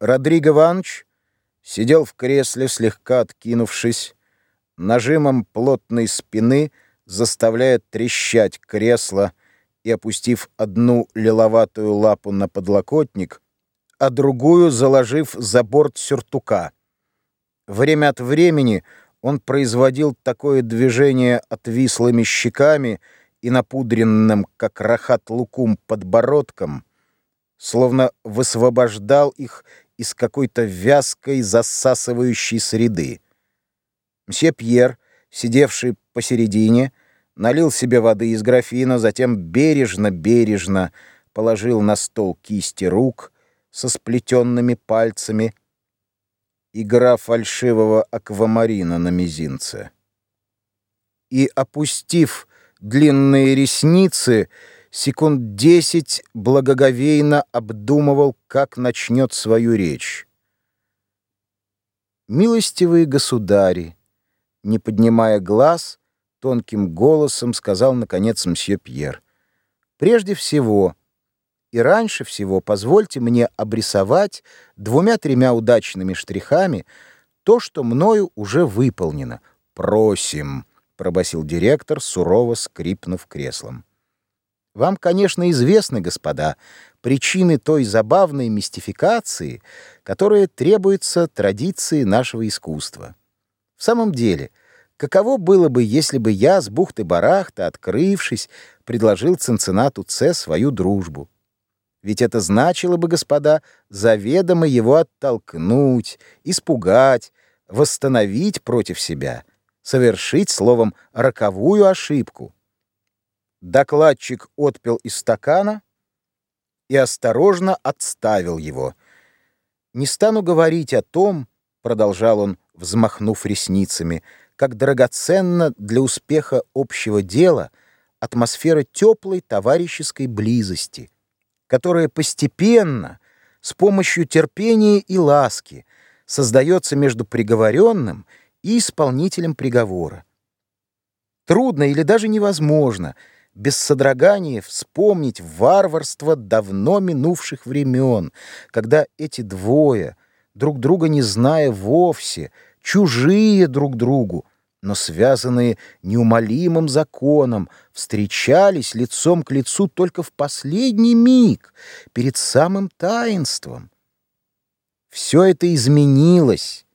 Родриго Иванович сидел в кресле, слегка откинувшись, нажимом плотной спины заставляя трещать кресло и опустив одну лиловатую лапу на подлокотник, а другую заложив за борт сюртука. Время от времени он производил такое движение отвислыми щеками и напудренным, как рахат лукум, подбородком, словно высвобождал их из какой-то вязкой засасывающей среды. Мсье Пьер, сидевший посередине, налил себе воды из графина, затем бережно-бережно положил на стол кисти рук со сплетенными пальцами, игра фальшивого аквамарина на мизинце. И, опустив длинные ресницы, секунд десять благоговейно обдумывал, как начнет свою речь. «Милостивые государи!» Не поднимая глаз, тонким голосом сказал, наконец, мсье Пьер. «Прежде всего, и раньше всего, позвольте мне обрисовать двумя-тремя удачными штрихами то, что мною уже выполнено. Просим!» — пробасил директор, сурово скрипнув креслом. Вам, конечно, известны, господа, причины той забавной мистификации, которая требуется традиции нашего искусства. В самом деле, каково было бы, если бы я с бухты-барахта, открывшись, предложил Цинциннату Ц свою дружбу? Ведь это значило бы, господа, заведомо его оттолкнуть, испугать, восстановить против себя, совершить, словом, роковую ошибку. Докладчик отпил из стакана и осторожно отставил его. «Не стану говорить о том, — продолжал он, взмахнув ресницами, — как драгоценно для успеха общего дела атмосфера теплой товарищеской близости, которая постепенно, с помощью терпения и ласки, создается между приговоренным и исполнителем приговора. Трудно или даже невозможно — без содрогания вспомнить варварство давно минувших времен, когда эти двое, друг друга не зная вовсе, чужие друг другу, но связанные неумолимым законом, встречались лицом к лицу только в последний миг, перед самым таинством. Все это изменилось,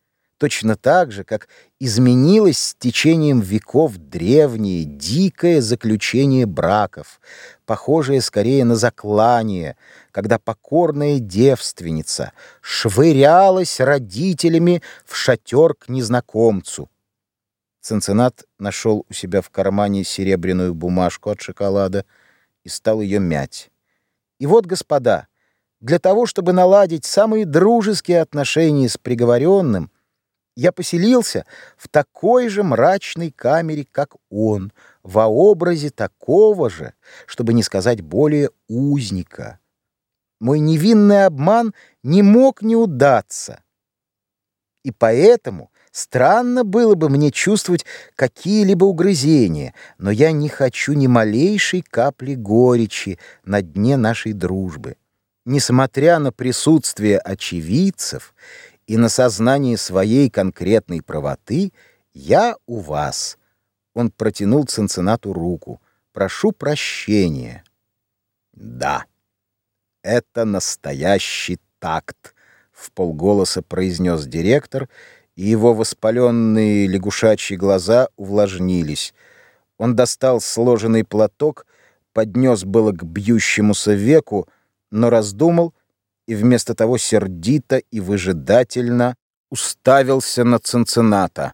точно так же, как изменилось с течением веков древнее, дикое заключение браков, похожее скорее на заклание, когда покорная девственница швырялась родителями в шатер к незнакомцу. Ценцинат нашел у себя в кармане серебряную бумажку от шоколада и стал ее мять. И вот, господа, для того, чтобы наладить самые дружеские отношения с приговоренным, я поселился в такой же мрачной камере, как он, во образе такого же, чтобы не сказать более узника. Мой невинный обман не мог не удаться. И поэтому странно было бы мне чувствовать какие-либо угрызения, но я не хочу ни малейшей капли горечи на дне нашей дружбы. Несмотря на присутствие очевидцев, и на сознании своей конкретной правоты я у вас. Он протянул Цинциннату руку. Прошу прощения. Да, это настоящий такт, в полголоса произнес директор, и его воспаленные лягушачьи глаза увлажнились. Он достал сложенный платок, поднес было к бьющемуся веку, но раздумал и вместо того сердито и выжидательно уставился на Цинцината.